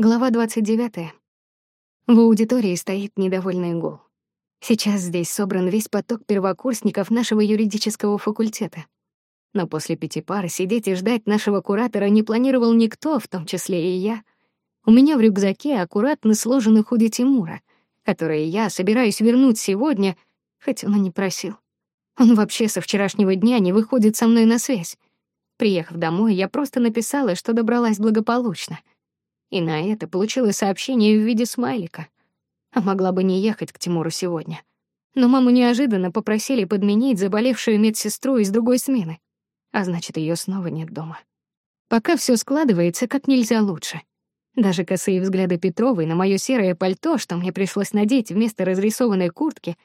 Глава 29. В аудитории стоит недовольный гул. Сейчас здесь собран весь поток первокурсников нашего юридического факультета. Но после пяти пар сидеть и ждать нашего куратора не планировал никто, в том числе и я. У меня в рюкзаке аккуратно сложены худи Тимура, которые я собираюсь вернуть сегодня, хоть он и не просил. Он вообще со вчерашнего дня не выходит со мной на связь. Приехав домой, я просто написала, что добралась благополучно. И на это получила сообщение в виде смайлика. А могла бы не ехать к Тимуру сегодня. Но маму неожиданно попросили подменить заболевшую медсестру из другой смены а значит, ее снова нет дома. Пока все складывается как нельзя лучше. Даже косые взгляды Петровой на моё серое пальто, что мне пришлось надеть вместо разрисованной куртки,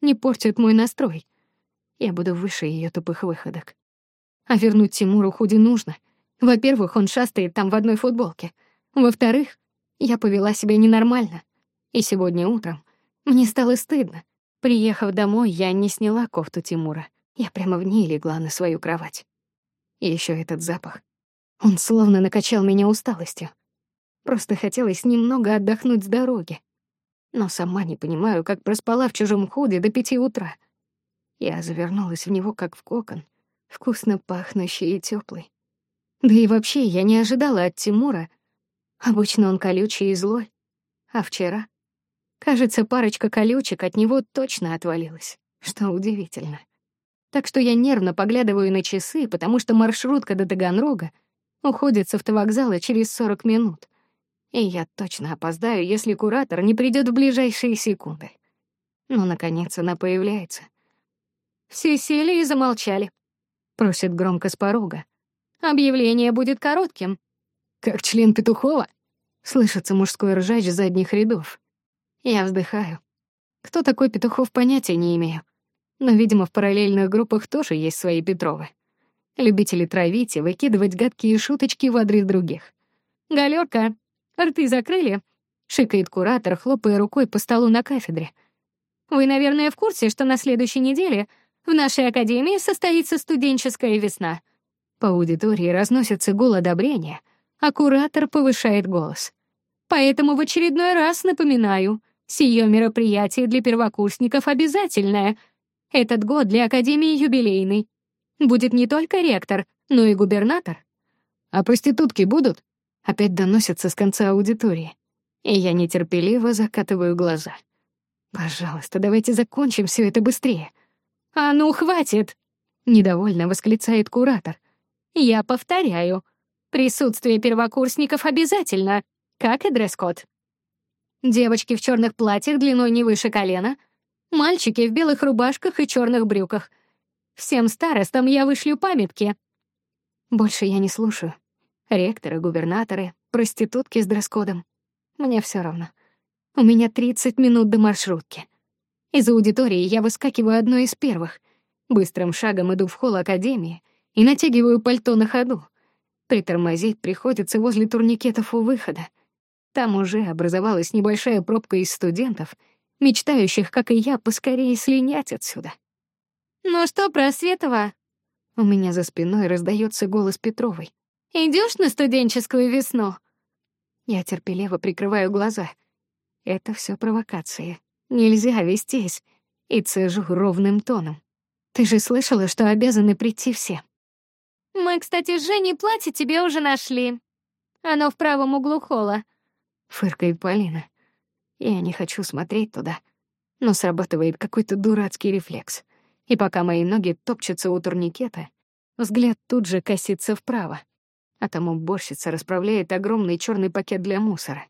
не портят мой настрой. Я буду выше ее тупых выходок. А вернуть Тимуру худи нужно. Во-первых, он шастает там в одной футболке. Во-вторых, я повела себя ненормально. И сегодня утром мне стало стыдно. Приехав домой, я не сняла кофту Тимура. Я прямо в ней легла на свою кровать. И еще этот запах. Он словно накачал меня усталостью. Просто хотелось немного отдохнуть с дороги. Но сама не понимаю, как проспала в чужом ходе до пяти утра. Я завернулась в него, как в кокон, вкусно пахнущий и теплый. Да и вообще я не ожидала от Тимура. Обычно он колючий и злой. А вчера, кажется, парочка колючек от него точно отвалилась, что удивительно. Так что я нервно поглядываю на часы, потому что маршрутка до Таганрога уходит с автовокзала через 40 минут. И я точно опоздаю, если куратор не придёт в ближайшие секунды. Но, наконец, она появляется. Все сели и замолчали. Просит громко с порога. Объявление будет коротким. Как член Петухова? Слышится мужской ржач задних рядов. Я вздыхаю. Кто такой Петухов, понятия не имею. Но, видимо, в параллельных группах тоже есть свои Петровы. Любители травить и выкидывать гадкие шуточки в адрес других. «Галёрка, рты закрыли?» — шикает куратор, хлопая рукой по столу на кафедре. «Вы, наверное, в курсе, что на следующей неделе в нашей академии состоится студенческая весна?» По аудитории разносится гул одобрения, а куратор повышает голос. «Поэтому в очередной раз напоминаю, сие мероприятие для первокурсников обязательное — этот год для Академии юбилейный. Будет не только ректор, но и губернатор. А проститутки будут? Опять доносятся с конца аудитории. И я нетерпеливо закатываю глаза. Пожалуйста, давайте закончим все это быстрее. А ну, хватит! Недовольно восклицает куратор. Я повторяю, присутствие первокурсников обязательно, как и дресс-код. Девочки в черных платьях длиной не выше колена — Мальчики в белых рубашках и черных брюках. Всем старостам я вышлю памятки. Больше я не слушаю. Ректоры, губернаторы, проститутки с дресс-кодом. Мне все равно. У меня 30 минут до маршрутки. Из аудитории я выскакиваю одной из первых. Быстрым шагом иду в холл академии и натягиваю пальто на ходу. Притормозить приходится возле турникетов у выхода. Там уже образовалась небольшая пробка из студентов — мечтающих, как и я, поскорее слинять отсюда. «Ну что, Просветова?» У меня за спиной раздается голос Петровой. Идешь на студенческую весну?» Я терпеливо прикрываю глаза. Это все провокации. Нельзя вестись. И цежу ровным тоном. Ты же слышала, что обязаны прийти все. Мы, кстати, с Женей платье тебе уже нашли. Оно в правом углу холла. Фыркает Полина. Я не хочу смотреть туда, но срабатывает какой-то дурацкий рефлекс. И пока мои ноги топчутся у турникета, взгляд тут же косится вправо, а там уборщица расправляет огромный черный пакет для мусора.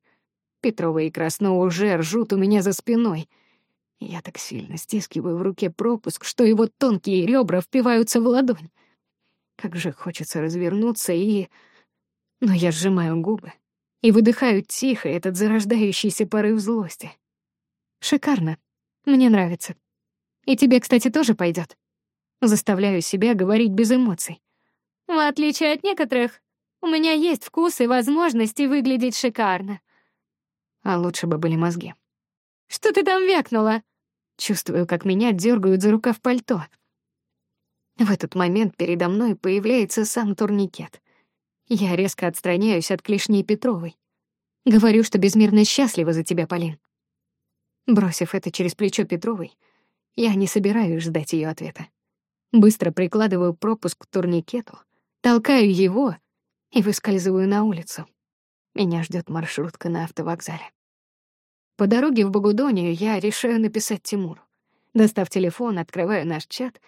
Петрова и Красно уже ржут у меня за спиной. Я так сильно стискиваю в руке пропуск, что его тонкие ребра впиваются в ладонь. Как же хочется развернуться и... Но я сжимаю губы и выдыхаю тихо этот зарождающийся порыв злости. Шикарно. Мне нравится. И тебе, кстати, тоже пойдет. Заставляю себя говорить без эмоций. В отличие от некоторых, у меня есть вкус и возможности выглядеть шикарно. А лучше бы были мозги. Что ты там вякнула? Чувствую, как меня дергают за рукав пальто. В этот момент передо мной появляется сам турникет — я резко отстраняюсь от клешней Петровой. Говорю, что безмерно счастлива за тебя, Полин. Бросив это через плечо Петровой, я не собираюсь ждать ее ответа. Быстро прикладываю пропуск к турникету, толкаю его и выскальзываю на улицу. Меня ждет маршрутка на автовокзале. По дороге в Богудонию я решаю написать Тимуру. Достав телефон, открываю наш чат.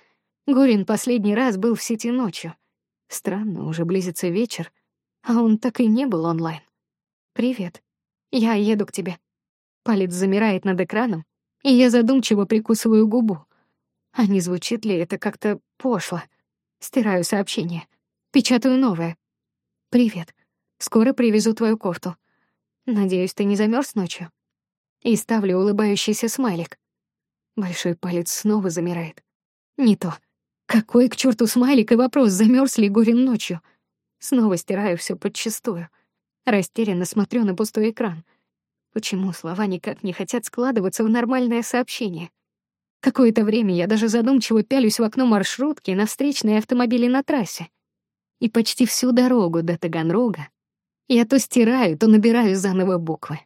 Горин последний раз был в сети ночью. Странно, уже близится вечер, а он так и не был онлайн. «Привет. Я еду к тебе». Палец замирает над экраном, и я задумчиво прикусываю губу. А не звучит ли это как-то пошло? Стираю сообщение. Печатаю новое. «Привет. Скоро привезу твою кофту. Надеюсь, ты не замерз ночью?» И ставлю улыбающийся смайлик. Большой палец снова замирает. Не то. Какой к черту смайлик и вопрос, замерз ли Горин ночью? Снова стираю все подчистую. Растерянно смотрю на пустой экран. Почему слова никак не хотят складываться в нормальное сообщение? Какое-то время я даже задумчиво пялюсь в окно маршрутки на встречные автомобили на трассе. И почти всю дорогу до Таганрога я то стираю, то набираю заново буквы.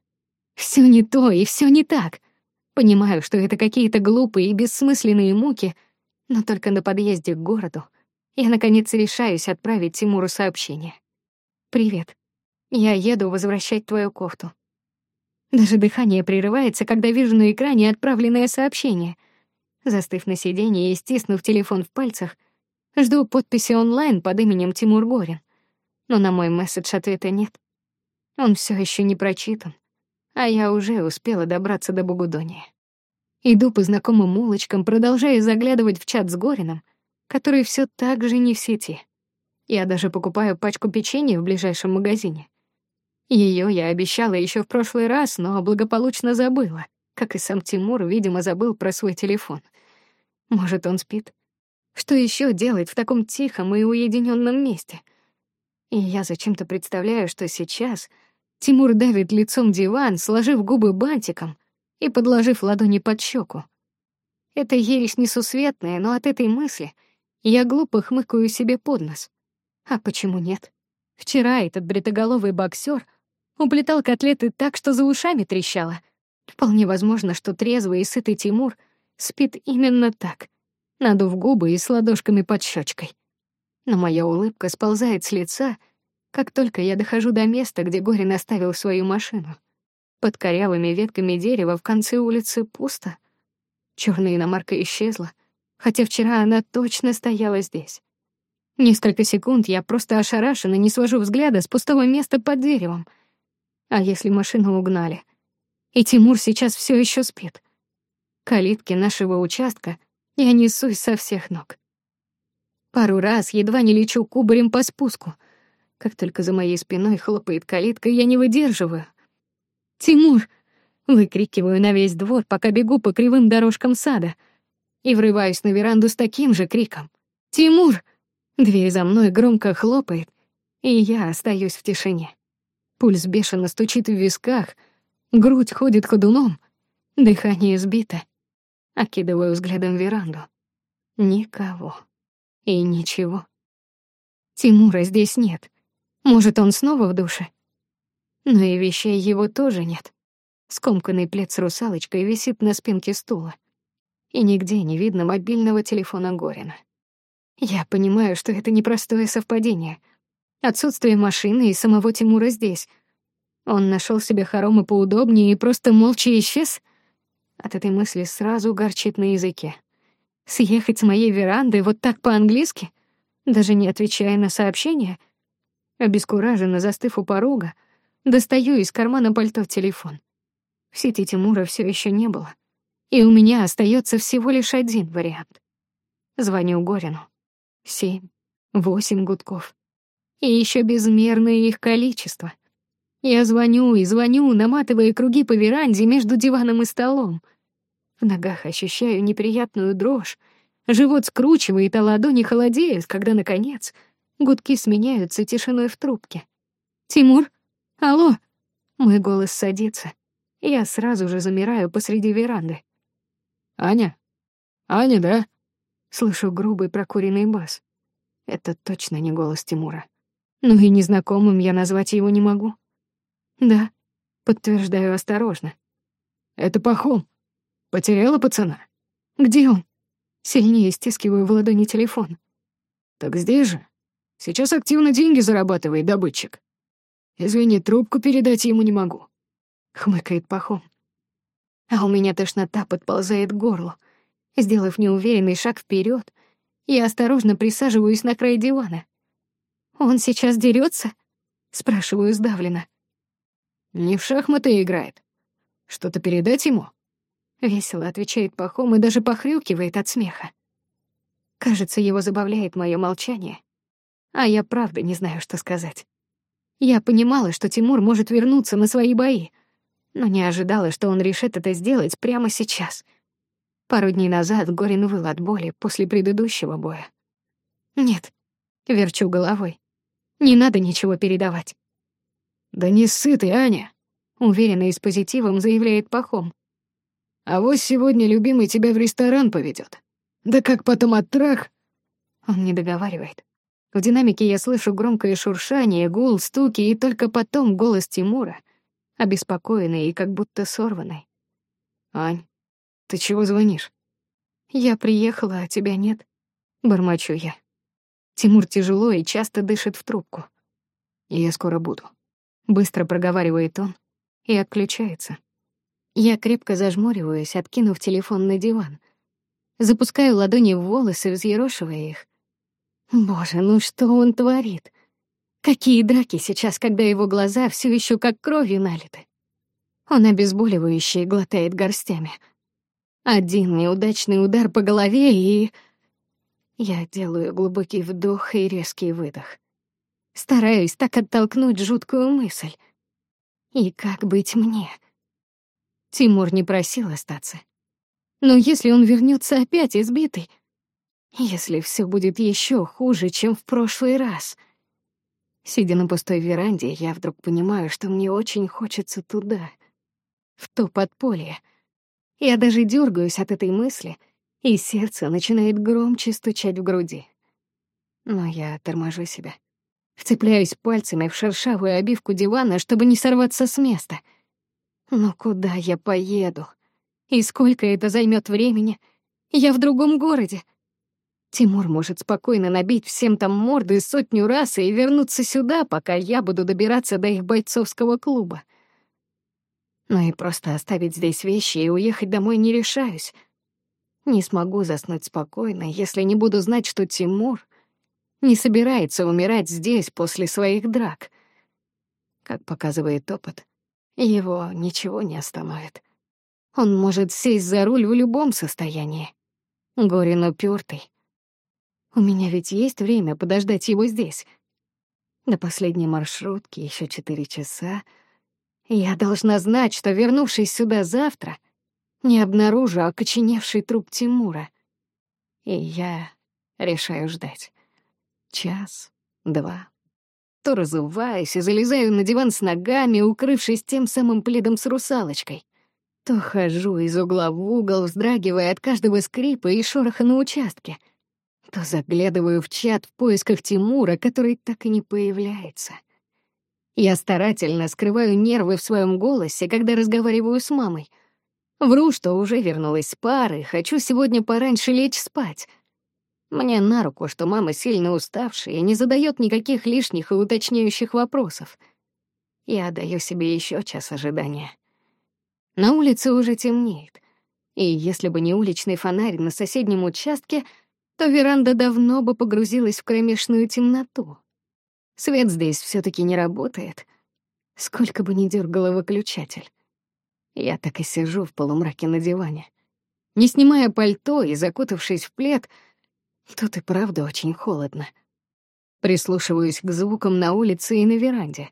Все не то и все не так. Понимаю, что это какие-то глупые и бессмысленные муки, но только на подъезде к городу я, наконец, решаюсь отправить Тимуру сообщение. «Привет. Я еду возвращать твою кофту». Даже дыхание прерывается, когда вижу на экране отправленное сообщение. Застыв на сиденье и стиснув телефон в пальцах, жду подписи онлайн под именем Тимур Горин. Но на мой месседж ответа нет. Он все еще не прочитан а я уже успела добраться до Богудония. Иду по знакомым улочкам, продолжая заглядывать в чат с Горином, который все так же не в сети. Я даже покупаю пачку печенья в ближайшем магазине. Ее я обещала еще в прошлый раз, но благополучно забыла, как и сам Тимур, видимо, забыл про свой телефон. Может, он спит? Что еще делать в таком тихом и уединенном месте? И я зачем-то представляю, что сейчас — Тимур давит лицом диван, сложив губы бантиком и подложив ладони под щеку. Это ересь несусветная, но от этой мысли я глупо хмыкаю себе под нос. А почему нет? Вчера этот бритоголовый боксер уплетал котлеты так, что за ушами трещало. Вполне возможно, что трезвый и сытый Тимур спит именно так, надув губы и с ладошками под щечкой. Но моя улыбка сползает с лица, как только я дохожу до места, где Горин оставил свою машину. Под корявыми ветками дерева в конце улицы пусто. Черная иномарка исчезла, хотя вчера она точно стояла здесь. Несколько секунд я просто ошарашена, не свожу взгляда с пустого места под деревом. А если машину угнали? И Тимур сейчас все еще спит. Калитки нашего участка я несусь со всех ног. Пару раз едва не лечу кубарем по спуску — как только за моей спиной хлопает калитка, я не выдерживаю. «Тимур!» — выкрикиваю на весь двор, пока бегу по кривым дорожкам сада. И врываюсь на веранду с таким же криком. «Тимур!» Дверь за мной громко хлопает, и я остаюсь в тишине. Пульс бешено стучит в висках, грудь ходит ходуном, дыхание сбито. Окидываю взглядом веранду. Никого. И ничего. Тимура здесь нет. Может, он снова в душе? Но и вещей его тоже нет. Скомканный плед с русалочкой висит на спинке стула. И нигде не видно мобильного телефона Горина. Я понимаю, что это непростое совпадение. Отсутствие машины и самого Тимура здесь. Он нашел себе хоромы поудобнее и просто молча исчез. От этой мысли сразу горчит на языке. Съехать с моей веранды вот так по-английски, даже не отвечая на сообщения — Обескураженно застыв у порога, достаю из кармана пальто телефон. В сети Тимура все еще не было, и у меня остается всего лишь один вариант. Звоню Горину. Семь, восемь гудков. И еще безмерное их количество. Я звоню и звоню, наматывая круги по веранде между диваном и столом. В ногах ощущаю неприятную дрожь, живот скручивает, а ладони холодеют, когда, наконец, Гудки сменяются тишиной в трубке. «Тимур? Алло?» Мой голос садится. Я сразу же замираю посреди веранды. «Аня? Аня, да?» Слышу грубый прокуренный бас. Это точно не голос Тимура. Ну и незнакомым я назвать его не могу. «Да, Подтверждаю осторожно. Это Пахом. Потеряла пацана? Где он? Сильнее стискиваю в ладони телефон. Так здесь же. Сейчас активно деньги зарабатывает добытчик. Извини, трубку передать ему не могу. Хмыкает Пахом. А у меня тошнота подползает к горлу. Сделав неуверенный шаг вперед, я осторожно присаживаюсь на край дивана. «Он сейчас дерется? спрашиваю сдавленно. «Не в шахматы играет. Что-то передать ему?» Весело отвечает Пахом и даже похрюкивает от смеха. Кажется, его забавляет мое молчание. А я правда не знаю, что сказать. Я понимала, что Тимур может вернуться на свои бои, но не ожидала, что он решит это сделать прямо сейчас. Пару дней назад Горин выл от боли после предыдущего боя. Нет, верчу головой. Не надо ничего передавать. Да не сытый, Аня, уверенно и с позитивом заявляет Пахом. А вот сегодня любимый тебя в ресторан поведет. Да как потом от трах? Он не договаривает. В динамике я слышу громкое шуршание, гул, стуки и только потом голос Тимура, обеспокоенный и как будто сорванный. «Ань, ты чего звонишь?» «Я приехала, а тебя нет», — бормочу я. Тимур тяжело и часто дышит в трубку. «Я скоро буду», — быстро проговаривает он и отключается. Я крепко зажмуриваюсь, откинув телефон на диван. Запускаю ладони в волосы, взъерошивая их. Боже, ну что он творит? Какие драки сейчас, когда его глаза все еще как кровью налиты. Он обезболивающий глотает горстями. Один неудачный удар по голове и... Я делаю глубокий вдох и резкий выдох. Стараюсь так оттолкнуть жуткую мысль. И как быть мне? Тимур не просил остаться. Но если он вернется опять избитый, если все будет еще хуже, чем в прошлый раз. Сидя на пустой веранде, я вдруг понимаю, что мне очень хочется туда, в то подполье. Я даже дергаюсь от этой мысли, и сердце начинает громче стучать в груди. Но я торможу себя. Вцепляюсь пальцами в шершавую обивку дивана, чтобы не сорваться с места. Но куда я поеду? И сколько это займет времени? Я в другом городе. Тимур может спокойно набить всем там морды сотню раз и вернуться сюда, пока я буду добираться до их бойцовского клуба. Но и просто оставить здесь вещи и уехать домой не решаюсь. Не смогу заснуть спокойно, если не буду знать, что Тимур не собирается умирать здесь после своих драк. Как показывает опыт, его ничего не остановит. Он может сесть за руль в любом состоянии. Горин упертый, у меня ведь есть время подождать его здесь. До последней маршрутки еще четыре часа. Я должна знать, что, вернувшись сюда завтра, не обнаружу окоченевший труп Тимура. И я решаю ждать. Час, два. То разуваюсь и залезаю на диван с ногами, укрывшись тем самым пледом с русалочкой. То хожу из угла в угол, вздрагивая от каждого скрипа и шороха на участке — то заглядываю в чат в поисках Тимура, который так и не появляется. Я старательно скрываю нервы в своем голосе, когда разговариваю с мамой. Вру, что уже вернулась с пары, хочу сегодня пораньше лечь спать. Мне на руку, что мама сильно уставшая и не задает никаких лишних и уточняющих вопросов. Я даю себе еще час ожидания. На улице уже темнеет, и если бы не уличный фонарь на соседнем участке — то веранда давно бы погрузилась в кромешную темноту. Свет здесь все таки не работает, сколько бы ни дергала выключатель. Я так и сижу в полумраке на диване. Не снимая пальто и закутавшись в плед, тут и правда очень холодно. Прислушиваюсь к звукам на улице и на веранде.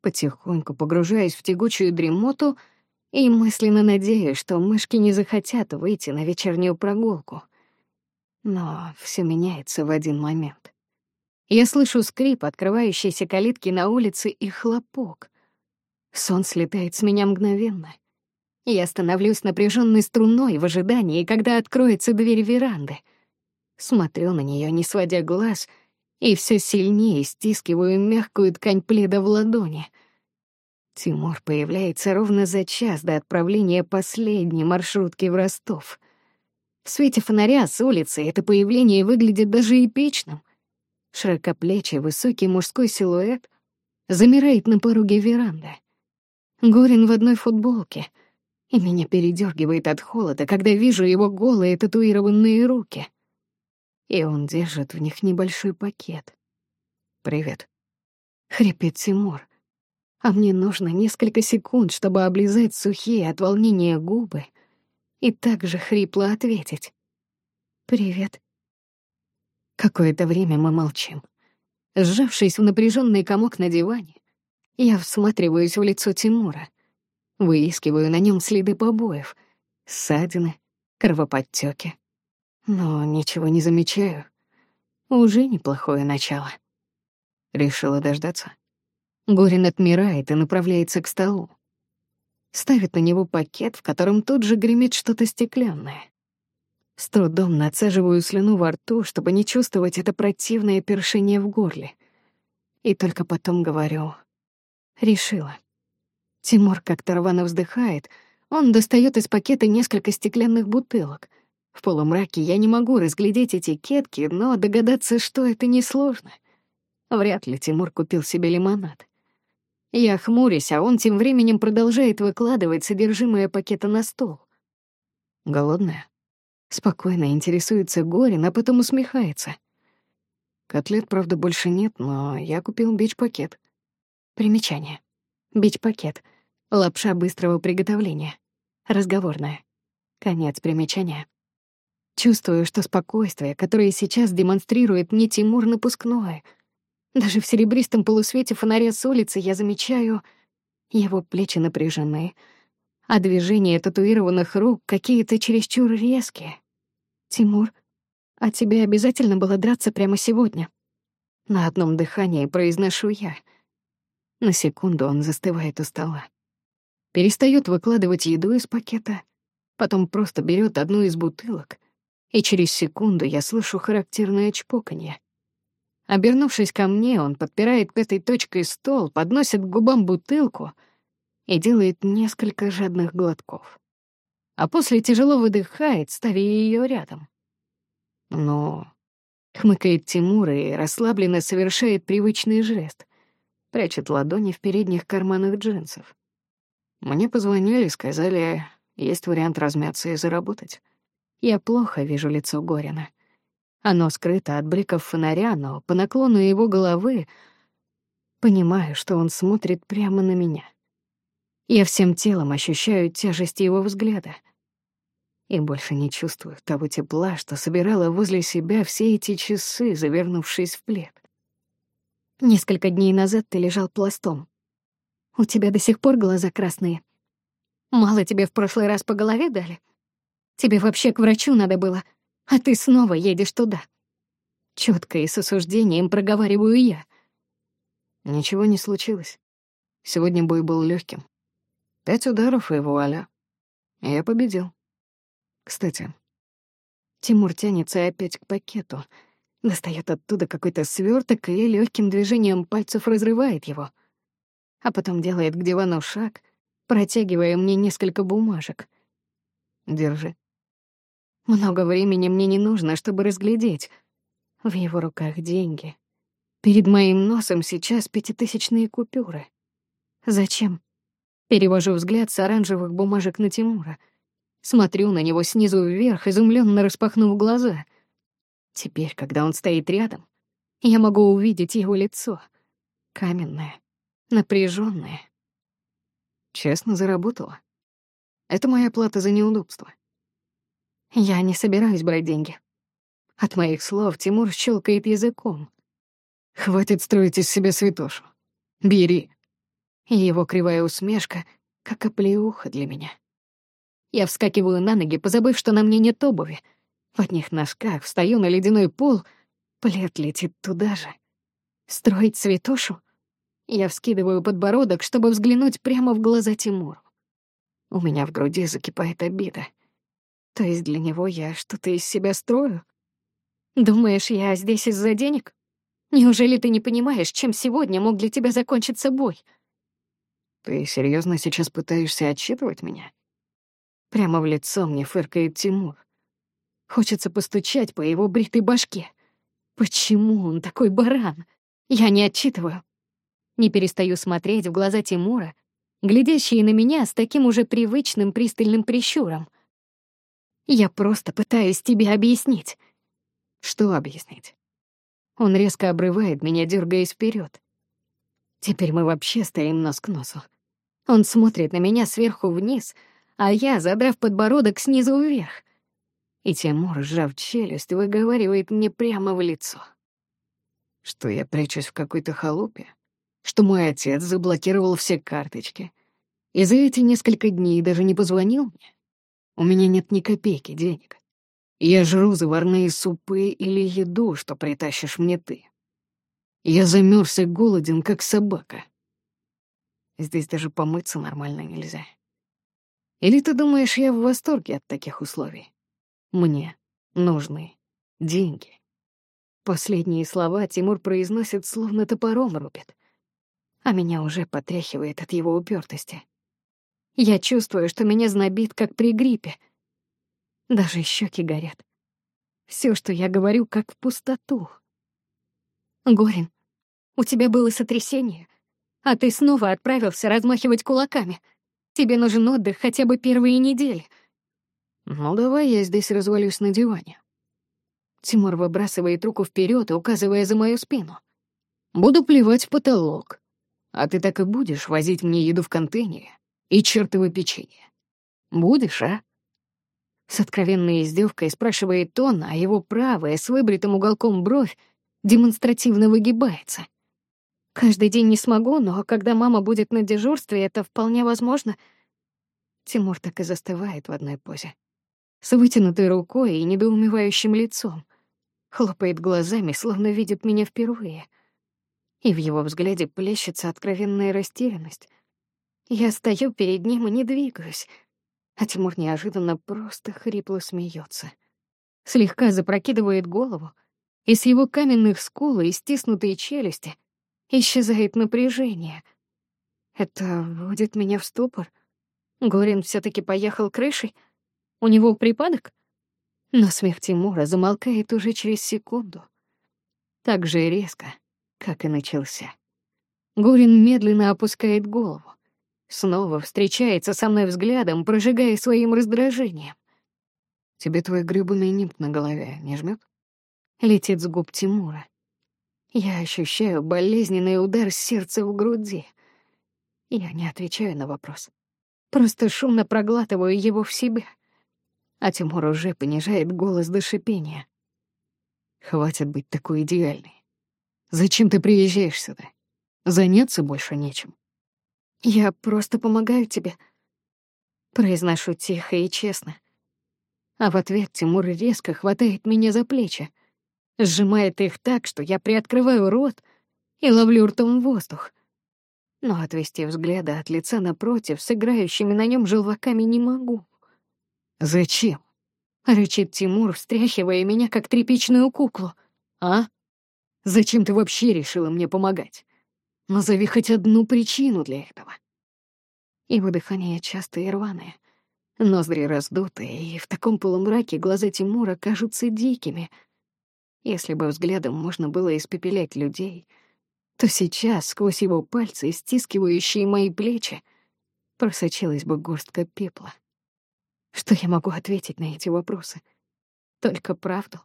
Потихоньку погружаюсь в тягучую дремоту и мысленно надеюсь, что мышки не захотят выйти на вечернюю прогулку. Но все меняется в один момент. Я слышу скрип открывающейся калитки на улице и хлопок. Сон слетает с меня мгновенно. Я становлюсь напряженной струной в ожидании, когда откроется дверь веранды. Смотрю на нее, не сводя глаз, и все сильнее стискиваю мягкую ткань пледа в ладони. Тимур появляется ровно за час до отправления последней маршрутки в Ростов. В свете фонаря с улицы это появление выглядит даже эпичным. Широкоплечий высокий мужской силуэт замирает на пороге веранды. Горин в одной футболке, и меня передергивает от холода, когда вижу его голые татуированные руки. И он держит в них небольшой пакет. «Привет», — хрипит Тимур. А мне нужно несколько секунд, чтобы облизать сухие от волнения губы и также хрипло ответить. «Привет». Какое-то время мы молчим. Сжавшись в напряженный комок на диване, я всматриваюсь в лицо Тимура, выискиваю на нем следы побоев, ссадины, кровоподтёки. Но ничего не замечаю. Уже неплохое начало. Решила дождаться. Горин отмирает и направляется к столу. Ставит на него пакет, в котором тут же гремит что-то стеклянное. С трудом надсаживаю слюну во рту, чтобы не чувствовать это противное першение в горле. И только потом говорю. Решила. Тимур как-то рвано вздыхает. Он достает из пакета несколько стеклянных бутылок. В полумраке я не могу разглядеть этикетки, но догадаться, что это несложно. Вряд ли Тимур купил себе лимонад. Я хмурюсь, а он тем временем продолжает выкладывать содержимое пакета на стол. Голодная? Спокойно интересуется Горин, а потом усмехается. Котлет, правда, больше нет, но я купил бич-пакет. Примечание. Бич-пакет. Лапша быстрого приготовления. Разговорная. Конец примечания. Чувствую, что спокойствие, которое сейчас демонстрирует мне Тимур, напускное. Даже в серебристом полусвете фонаря с улицы я замечаю его плечи напряженные — а движения татуированных рук какие-то чересчур резкие. «Тимур, а тебе обязательно было драться прямо сегодня?» На одном дыхании произношу я. На секунду он застывает у стола. Перестает выкладывать еду из пакета, потом просто берет одну из бутылок, и через секунду я слышу характерное чпоканье. Обернувшись ко мне, он подпирает пятой точкой стол, подносит к губам бутылку — и делает несколько жадных глотков. А после тяжело выдыхает, ставя ее рядом. Но хмыкает Тимур и расслабленно совершает привычный жест. Прячет ладони в передних карманах джинсов. Мне позвонили, сказали, есть вариант размяться и заработать. Я плохо вижу лицо Горина. Оно скрыто от бликов фонаря, но по наклону его головы понимаю, что он смотрит прямо на меня. Я всем телом ощущаю тяжесть его взгляда. И больше не чувствую того тепла, что собирала возле себя все эти часы, завернувшись в плед. Несколько дней назад ты лежал пластом. У тебя до сих пор глаза красные. Мало тебе в прошлый раз по голове дали? Тебе вообще к врачу надо было, а ты снова едешь туда. Чётко и с осуждением проговариваю я. Ничего не случилось. Сегодня бой был легким. Пять ударов и вуаля. Я победил. Кстати, Тимур тянется опять к пакету, достает оттуда какой-то сверток и легким движением пальцев разрывает его, а потом делает к дивану шаг, протягивая мне несколько бумажек. Держи. Много времени мне не нужно, чтобы разглядеть. В его руках деньги. Перед моим носом сейчас пятитысячные купюры. Зачем? Перевожу взгляд с оранжевых бумажек на Тимура. Смотрю на него снизу вверх, изумленно распахнув глаза. Теперь, когда он стоит рядом, я могу увидеть его лицо. Каменное, напряженное. Честно заработала. Это моя плата за неудобство. Я не собираюсь брать деньги. От моих слов Тимур щелкает языком. Хватит строить из себя святошу. Бери и его кривая усмешка, как оплеуха для меня. Я вскакиваю на ноги, позабыв, что на мне нет обуви. В одних носках встаю на ледяной пол, плед летит туда же. Строить цветошу? Я вскидываю подбородок, чтобы взглянуть прямо в глаза Тимуру. У меня в груди закипает обида. То есть для него я что-то из себя строю? Думаешь, я здесь из-за денег? Неужели ты не понимаешь, чем сегодня мог для тебя закончиться бой?» Ты серьезно сейчас пытаешься отчитывать меня? Прямо в лицо мне фыркает Тимур. Хочется постучать по его бритой башке. Почему он такой баран? Я не отчитываю. Не перестаю смотреть в глаза Тимура, глядящие на меня с таким уже привычным пристальным прищуром. Я просто пытаюсь тебе объяснить. Что объяснить? Он резко обрывает меня, дергаясь вперед. Теперь мы вообще стоим нос к носу. Он смотрит на меня сверху вниз, а я, задрав подбородок снизу вверх. И Тимур, сжав челюсть, выговаривает мне прямо в лицо. Что я прячусь в какой-то халупе? Что мой отец заблокировал все карточки? И за эти несколько дней даже не позвонил мне? У меня нет ни копейки денег. Я жру заварные супы или еду, что притащишь мне ты. Я замерз и голоден, как собака. Здесь даже помыться нормально нельзя. Или ты думаешь, я в восторге от таких условий? Мне нужны деньги. Последние слова Тимур произносит, словно топором рубит. А меня уже потряхивает от его упертости. Я чувствую, что меня знобит, как при гриппе. Даже щеки горят. Все, что я говорю, как в пустоту. Горин, у тебя было сотрясение, а ты снова отправился размахивать кулаками. Тебе нужен отдых хотя бы первые недели. Ну, давай я здесь развалюсь на диване. Тимур выбрасывает руку вперед, указывая за мою спину. Буду плевать в потолок. А ты так и будешь возить мне еду в контейнере и чертово печенье. Будешь, а? С откровенной издевкой спрашивает он, а его правая с выбритым уголком бровь демонстративно выгибается. Каждый день не смогу, но когда мама будет на дежурстве, это вполне возможно. Тимур так и застывает в одной позе. С вытянутой рукой и недоумевающим лицом. Хлопает глазами, словно видит меня впервые. И в его взгляде плещется откровенная растерянность. Я стою перед ним и не двигаюсь, а Тимур неожиданно просто хрипло смеется. Слегка запрокидывает голову, и с его каменных скул и стиснутые челюсти исчезает напряжение. Это вводит меня в ступор. Горин все таки поехал крышей? У него припадок? Но смех Тимура замолкает уже через секунду. Так же резко, как и начался. Горин медленно опускает голову. Снова встречается со мной взглядом, прожигая своим раздражением. «Тебе твой грёбаный нимб на голове не жмет? Летит с губ Тимура. Я ощущаю болезненный удар сердца в груди. Я не отвечаю на вопрос. Просто шумно проглатываю его в себя. А Тимур уже понижает голос до шипения. Хватит быть такой идеальной. Зачем ты приезжаешь сюда? Заняться больше нечем. Я просто помогаю тебе. Произношу тихо и честно. А в ответ Тимур резко хватает меня за плечи сжимает их так, что я приоткрываю рот и ловлю ртом воздух. Но отвести взгляда от лица напротив с играющими на нем желваками не могу. «Зачем?» — рычит Тимур, встряхивая меня, как тряпичную куклу. «А? Зачем ты вообще решила мне помогать? Назови хоть одну причину для этого». Его дыхание частое и рваное, ноздри раздутые, и в таком полумраке глаза Тимура кажутся дикими — если бы взглядом можно было испепелять людей, то сейчас сквозь его пальцы, стискивающие мои плечи, просочилась бы горстка пепла. Что я могу ответить на эти вопросы? Только правду.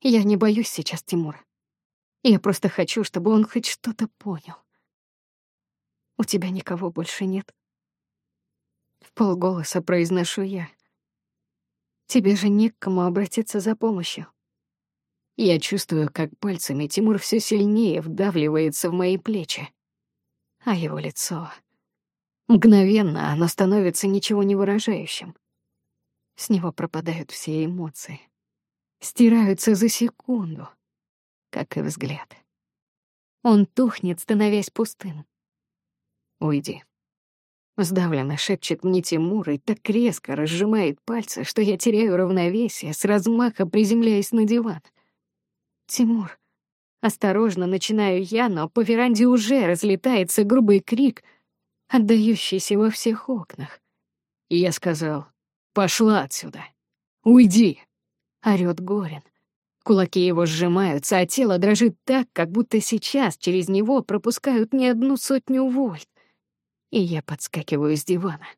Я не боюсь сейчас Тимура. Я просто хочу, чтобы он хоть что-то понял. У тебя никого больше нет. В полголоса произношу я. Тебе же не к кому обратиться за помощью. Я чувствую, как пальцами Тимур все сильнее вдавливается в мои плечи. А его лицо... Мгновенно оно становится ничего не выражающим. С него пропадают все эмоции. Стираются за секунду, как и взгляд. Он тухнет, становясь пустым. «Уйди». Сдавленно шепчет мне Тимур и так резко разжимает пальцы, что я теряю равновесие, с размаха приземляясь на диван — Тимур. Осторожно начинаю я, но по веранде уже разлетается грубый крик, отдающийся во всех окнах. И я сказал, «Пошла отсюда! Уйди!» — орёт Горин. Кулаки его сжимаются, а тело дрожит так, как будто сейчас через него пропускают не одну сотню вольт. И я подскакиваю с дивана.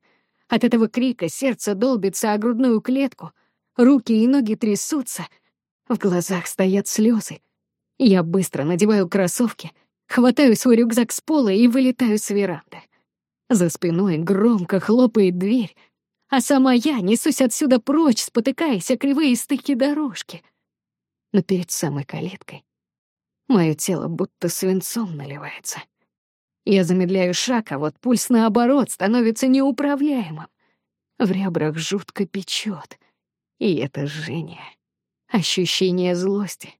От этого крика сердце долбится о грудную клетку, руки и ноги трясутся, в глазах стоят слезы. Я быстро надеваю кроссовки, хватаю свой рюкзак с пола и вылетаю с веранды. За спиной громко хлопает дверь, а сама я несусь отсюда прочь, спотыкаясь о кривые стыки дорожки. Но перед самой калиткой мое тело будто свинцом наливается. Я замедляю шаг, а вот пульс, наоборот, становится неуправляемым. В ребрах жутко печет. И это жжение. Ощущение злости.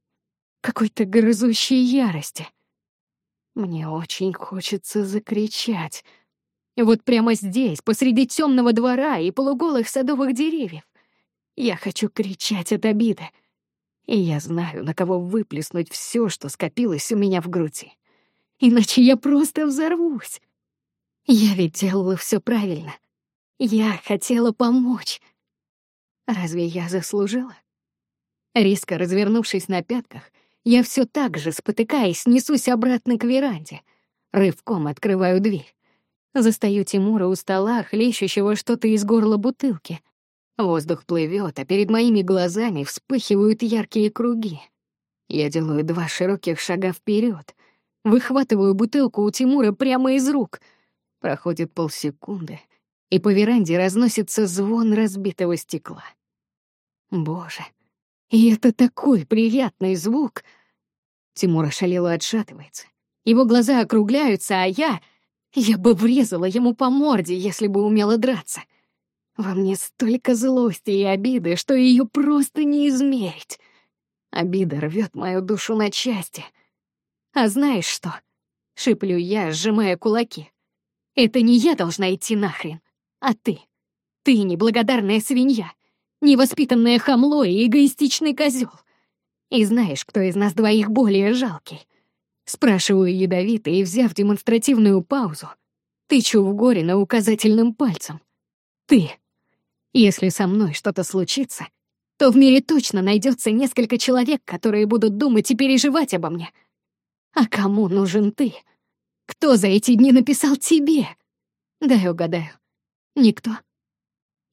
Какой-то грызущей ярости. Мне очень хочется закричать — вот прямо здесь, посреди темного двора и полуголых садовых деревьев. Я хочу кричать от обиды. И я знаю, на кого выплеснуть все, что скопилось у меня в груди. Иначе я просто взорвусь. Я ведь делала все правильно. Я хотела помочь. Разве я заслужила? Резко развернувшись на пятках, я все так же, спотыкаясь, несусь обратно к веранде. Рывком открываю дверь. Застаю Тимура у стола, хлещущего что-то из горла бутылки. Воздух плывет, а перед моими глазами вспыхивают яркие круги. Я делаю два широких шага вперед, выхватываю бутылку у Тимура прямо из рук. Проходит полсекунды, и по веранде разносится звон разбитого стекла. Боже, и это такой приятный звук! Тимур ошалело отшатывается. Его глаза округляются, а я я бы врезала ему по морде, если бы умела драться. Во мне столько злости и обиды, что ее просто не измерить. Обида рвет мою душу на части. А знаешь что? Шиплю я, сжимая кулаки. Это не я должна идти нахрен, а ты. Ты неблагодарная свинья, невоспитанное хамло и эгоистичный козел. И знаешь, кто из нас двоих более жалкий? Спрашиваю ядовито и, взяв демонстративную паузу, тычу в горе на указательным пальцем. Ты. Если со мной что-то случится, то в мире точно найдется несколько человек, которые будут думать и переживать обо мне. А кому нужен ты? Кто за эти дни написал тебе? Дай угадаю. Никто.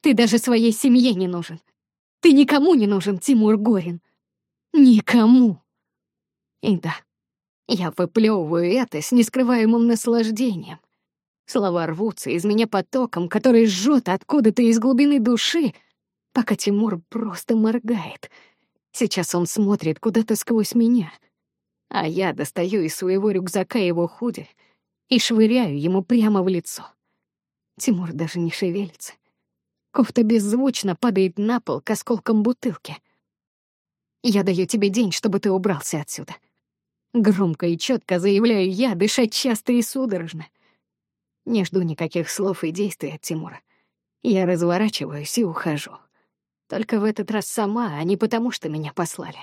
Ты даже своей семье не нужен. Ты никому не нужен, Тимур Горин. Никому. И да, я выплёвываю это с нескрываемым наслаждением. Слова рвутся из меня потоком, который жжет откуда-то из глубины души, пока Тимур просто моргает. Сейчас он смотрит куда-то сквозь меня, а я достаю из своего рюкзака его худи и швыряю ему прямо в лицо. Тимур даже не шевелится. Кофта беззвучно падает на пол к осколкам бутылки. «Я даю тебе день, чтобы ты убрался отсюда», Громко и четко заявляю я, дышать часто и судорожно. Не жду никаких слов и действий от Тимура. Я разворачиваюсь и ухожу. Только в этот раз сама, а не потому, что меня послали.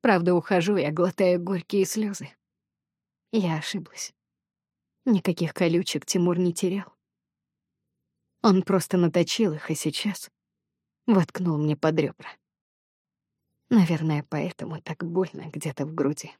Правда, ухожу я, глотая горькие слезы. Я ошиблась. Никаких колючек Тимур не терял. Он просто наточил их, и сейчас воткнул мне под ребра. Наверное, поэтому так больно где-то в груди.